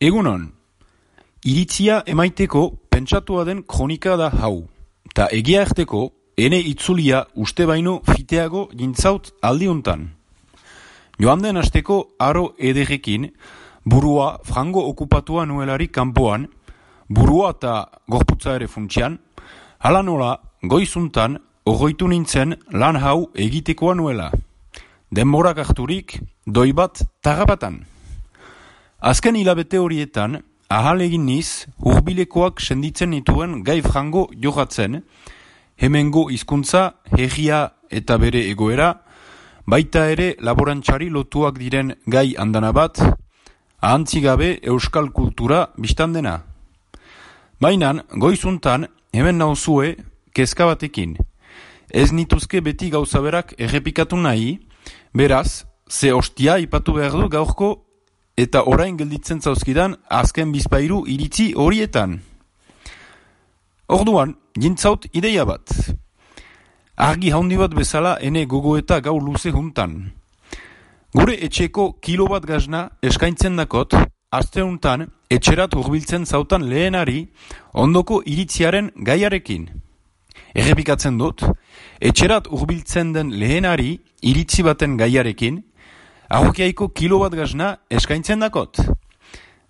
Egunon, iritzia emaiteko pentsatua den kronika da hau, ta egia erteko, ene itzulia uste baino fiteago jintzaut aldiuntan. Joan den asteko aro ederekin, burua frango okupatua nuelari kanpoan, burua eta gorputza ere funtsian, hala nola goizuntan ogoitu nintzen lan hau egitekoa nuela. Denborak harturik, doi bat tarabatan. Azken hilabete horietan, ahal egin niz, hurbilekoak senditzen nituen gai frango jogatzen, hemengo hizkuntza, herria eta bere egoera, baita ere laborantxari lotuak diren gai andana bat, ahantzigabe euskal kultura biztan dena. Bainan, goizuntan, hemen nauzue, kezka batekin. Ez nituzke beti gauzaberak errepikatu nahi, beraz, ze ostia ipatu behar du gaurko eta orain gelditzen zauzkidan azken bizpairu iritzi horietan. Orduan, jintzaut ideia bat. Argi haundi bat bezala ene gogo eta gau luze juntan. Gure etxeko kilo bat gazna eskaintzen dakot, asteuntan etxerat hurbiltzen zautan lehenari ondoko iritziaren gaiarekin. Errepikatzen dut, etxerat hurbiltzen den lehenari iritzi baten gaiarekin, ahokiaiko kilo bat gazna eskaintzen dakot.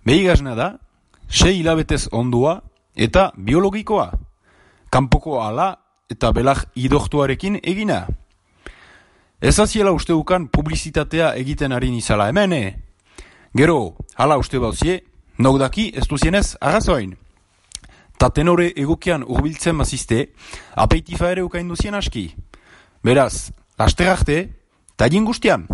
Behi gazna da, sei hilabetez ondua eta biologikoa. Kanpoko ala eta belag idoktuarekin egina. Ez aziela usteukan publizitatea egiten ari nizala hemen, eh? Gero, hala uste bauzie, nogdaki ez duzienez agazoin. Ta tenore egokian urbiltzen mazizte, apeitifa ere ukain duzien aski. Beraz, lasterarte, ta guztian.